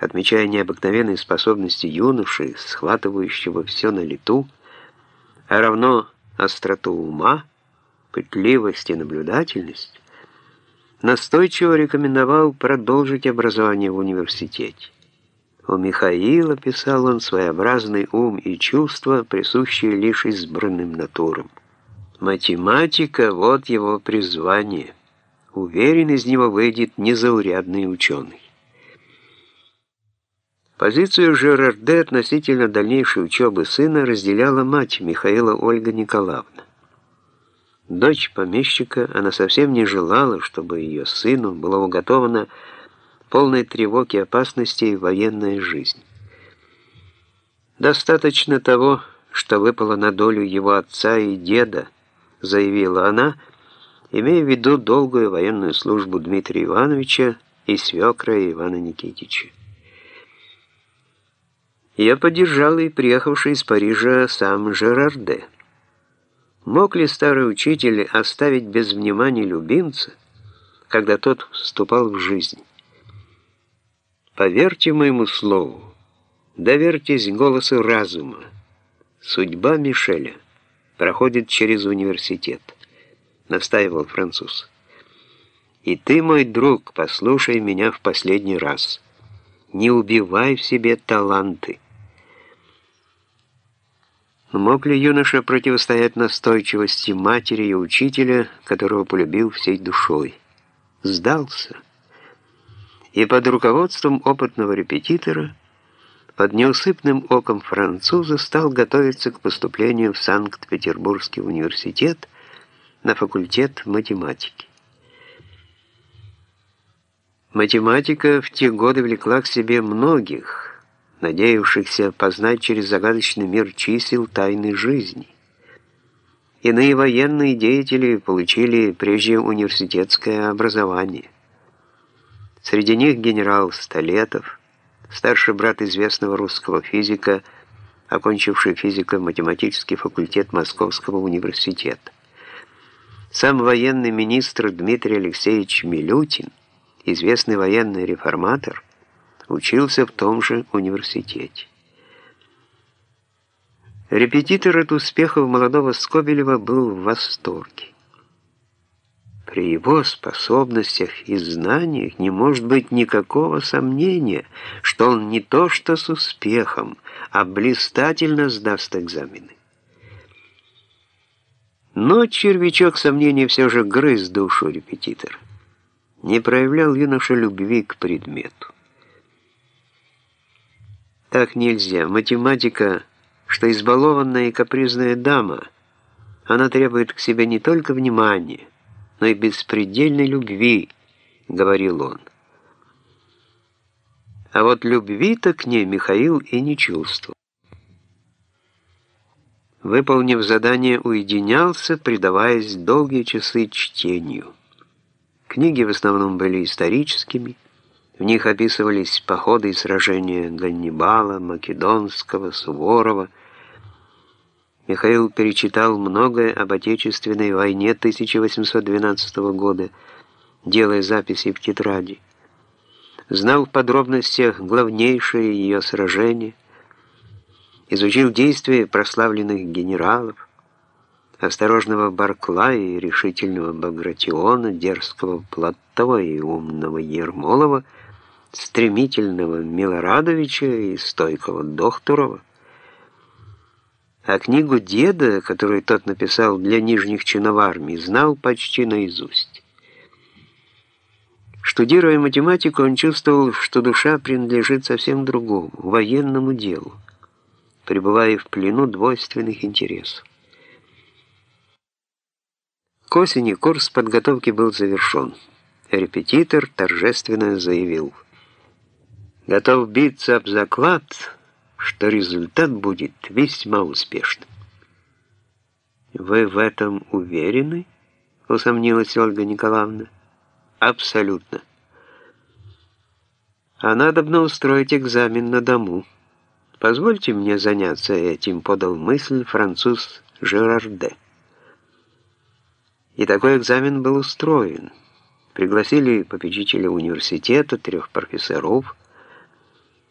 отмечая необыкновенные способности юноши, схватывающего все на лету, а равно остроту ума, пытливость и наблюдательность, настойчиво рекомендовал продолжить образование в университете. У Михаила, писал он, своеобразный ум и чувства, присущие лишь избранным натурам. Математика — вот его призвание. Уверен, из него выйдет незаурядный ученый. Позицию Жерарде относительно дальнейшей учебы сына разделяла мать Михаила Ольга Николаевна. Дочь помещика, она совсем не желала, чтобы ее сыну было уготовано полной тревоги и опасностей военная жизнь. «Достаточно того, что выпало на долю его отца и деда», заявила она, имея в виду долгую военную службу Дмитрия Ивановича и свекра Ивана Никитича. Я поддержал и приехавший из Парижа сам Жерарде. Мог ли старый учитель оставить без внимания любимца, когда тот вступал в жизнь? Поверьте моему слову, доверьтесь голосу разума. Судьба Мишеля проходит через университет, настаивал француз. И ты, мой друг, послушай меня в последний раз. Не убивай в себе таланты. Мог ли юноша противостоять настойчивости матери и учителя, которого полюбил всей душой? Сдался и под руководством опытного репетитора, под неусыпным оком француза стал готовиться к поступлению в Санкт-Петербургский университет на факультет математики. Математика в те годы влекла к себе многих, надеявшихся познать через загадочный мир чисел тайны жизни. Иные военные деятели получили прежде университетское образование – Среди них генерал Столетов, старший брат известного русского физика, окончивший физико-математический факультет Московского университета. Сам военный министр Дмитрий Алексеевич Милютин, известный военный реформатор, учился в том же университете. Репетитор от успехов молодого Скобелева был в восторге. При его способностях и знаниях не может быть никакого сомнения, что он не то что с успехом, а блистательно сдаст экзамены. Но червячок сомнений все же грыз душу репетитора. Не проявлял юноша любви к предмету. Так нельзя. Математика, что избалованная и капризная дама, она требует к себе не только внимания, но и беспредельной любви, говорил он. А вот любви-то к ней Михаил и не чувствовал. Выполнив задание, уединялся, предаваясь долгие часы чтению. Книги в основном были историческими, в них описывались походы и сражения Ганнибала, Македонского, Суворова, Михаил перечитал многое об Отечественной войне 1812 года, делая записи в тетради. Знал в подробностях главнейшие ее сражения, изучил действия прославленных генералов, осторожного Барклая и решительного Багратиона, дерзкого Платова и умного Ермолова, стремительного Милорадовича и стойкого Дохтурова, а книгу деда, которую тот написал для нижних чинов армии, знал почти наизусть. Штудируя математику, он чувствовал, что душа принадлежит совсем другому, военному делу, пребывая в плену двойственных интересов. К осени курс подготовки был завершен. Репетитор торжественно заявил. «Готов биться об заклад», что результат будет весьма успешным. «Вы в этом уверены?» — усомнилась Ольга Николаевна. «Абсолютно. А надо бы устроить экзамен на дому. Позвольте мне заняться этим», — подал мысль француз Жерарде. И такой экзамен был устроен. Пригласили попечителя университета, трех профессоров —